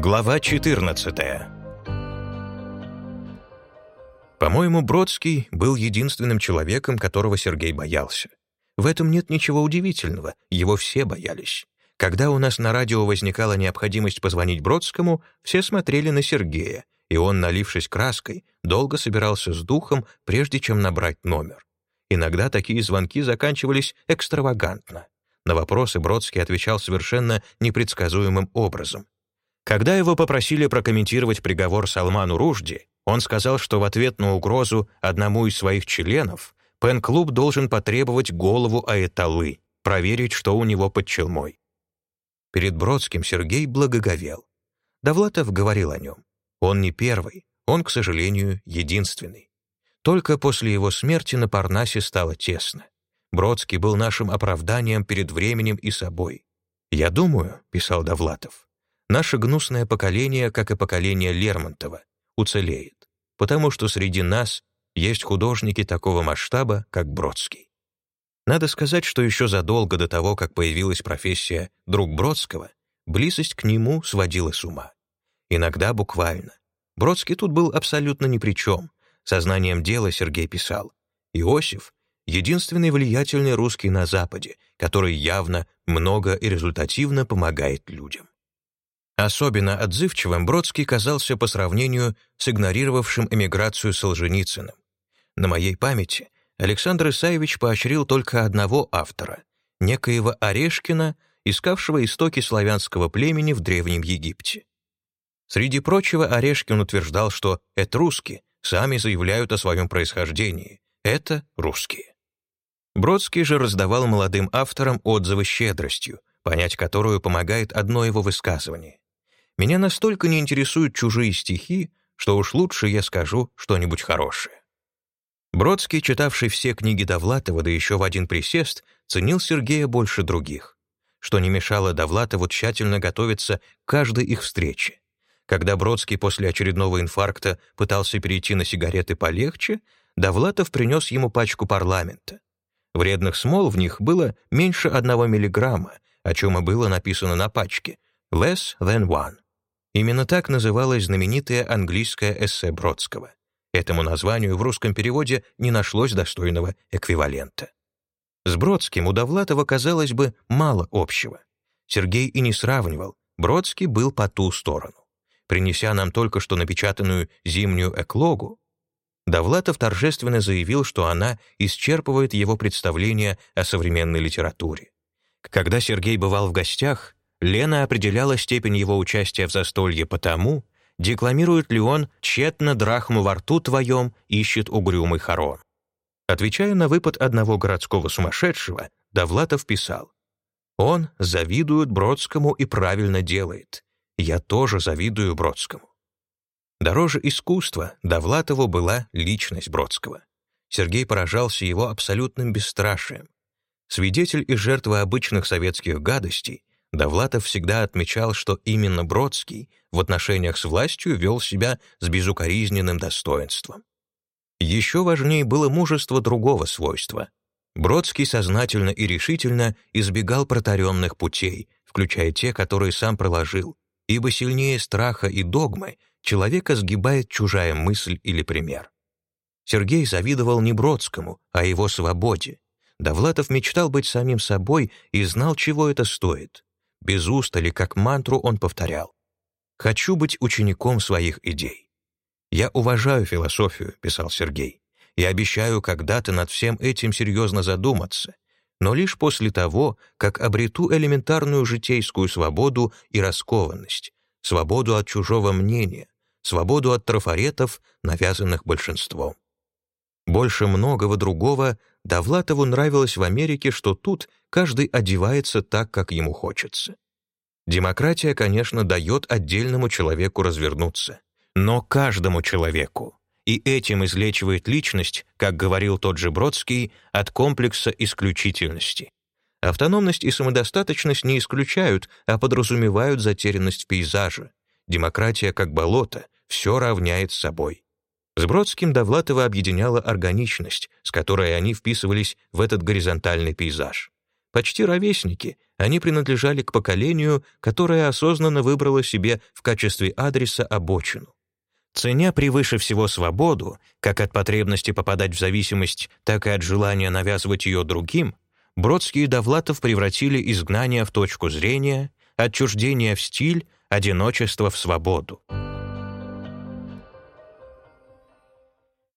Глава 14 По-моему, Бродский был единственным человеком, которого Сергей боялся. В этом нет ничего удивительного, его все боялись. Когда у нас на радио возникала необходимость позвонить Бродскому, все смотрели на Сергея, и он, налившись краской, долго собирался с духом, прежде чем набрать номер. Иногда такие звонки заканчивались экстравагантно. На вопросы Бродский отвечал совершенно непредсказуемым образом. Когда его попросили прокомментировать приговор Салману Ружди, он сказал, что в ответ на угрозу одному из своих членов Пен-клуб должен потребовать голову Аэталы, проверить, что у него под челмой. Перед Бродским Сергей благоговел. Довлатов говорил о нем. Он не первый, он, к сожалению, единственный. Только после его смерти на Парнасе стало тесно. Бродский был нашим оправданием перед временем и собой. «Я думаю», — писал Довлатов, Наше гнусное поколение, как и поколение Лермонтова, уцелеет, потому что среди нас есть художники такого масштаба, как Бродский. Надо сказать, что еще задолго до того, как появилась профессия «друг Бродского», близость к нему сводила с ума. Иногда буквально. Бродский тут был абсолютно ни при чем. Сознанием дела Сергей писал. Иосиф — единственный влиятельный русский на Западе, который явно, много и результативно помогает людям. Особенно отзывчивым Бродский казался по сравнению с игнорировавшим эмиграцию Солженицыным. На моей памяти Александр Исаевич поощрил только одного автора, некоего Орешкина, искавшего истоки славянского племени в Древнем Египте. Среди прочего, Орешкин утверждал, что этруски сами заявляют о своем происхождении. Это русские. Бродский же раздавал молодым авторам отзывы щедростью, понять которую помогает одно его высказывание. Меня настолько не интересуют чужие стихи, что уж лучше я скажу что-нибудь хорошее. Бродский, читавший все книги Довлатова, да еще в один присест, ценил Сергея больше других, что не мешало Довлатову тщательно готовиться к каждой их встрече. Когда Бродский после очередного инфаркта пытался перейти на сигареты полегче, Довлатов принес ему пачку парламента. Вредных смол в них было меньше одного миллиграмма, о чем и было написано на пачке «less than one». Именно так называлось знаменитое английское эссе Бродского. Этому названию в русском переводе не нашлось достойного эквивалента. С Бродским у Довлатова, казалось бы, мало общего. Сергей и не сравнивал, Бродский был по ту сторону. Принеся нам только что напечатанную зимнюю эклогу, Довлатов торжественно заявил, что она исчерпывает его представление о современной литературе. Когда Сергей бывал в гостях, Лена определяла степень его участия в застолье потому, декламирует ли он «тщетно драхму во рту твоем ищет угрюмый хорон». Отвечая на выпад одного городского сумасшедшего, Довлатов писал «Он завидует Бродскому и правильно делает. Я тоже завидую Бродскому». Дороже искусства Довлатову была личность Бродского. Сергей поражался его абсолютным бесстрашием. Свидетель и жертва обычных советских гадостей, Довлатов всегда отмечал, что именно Бродский в отношениях с властью вел себя с безукоризненным достоинством. Еще важнее было мужество другого свойства. Бродский сознательно и решительно избегал протаренных путей, включая те, которые сам проложил, ибо сильнее страха и догмы человека сгибает чужая мысль или пример. Сергей завидовал не Бродскому, а его свободе. Довлатов мечтал быть самим собой и знал, чего это стоит. Без устали, как мантру он повторял. «Хочу быть учеником своих идей». «Я уважаю философию», — писал Сергей, «и обещаю когда-то над всем этим серьезно задуматься, но лишь после того, как обрету элементарную житейскую свободу и раскованность, свободу от чужого мнения, свободу от трафаретов, навязанных большинством. Больше многого другого Довлатову нравилось в Америке, что тут каждый одевается так, как ему хочется. Демократия, конечно, дает отдельному человеку развернуться, но каждому человеку. И этим излечивает личность, как говорил тот же Бродский, от комплекса исключительности. Автономность и самодостаточность не исключают, а подразумевают затерянность в пейзаже. Демократия, как болото, все равняет собой. С Бродским Довлатова объединяла органичность, с которой они вписывались в этот горизонтальный пейзаж. Почти ровесники, они принадлежали к поколению, которое осознанно выбрало себе в качестве адреса обочину. Ценя превыше всего свободу, как от потребности попадать в зависимость, так и от желания навязывать ее другим, Бродский и Довлатов превратили изгнание в точку зрения, отчуждение в стиль, одиночество в свободу.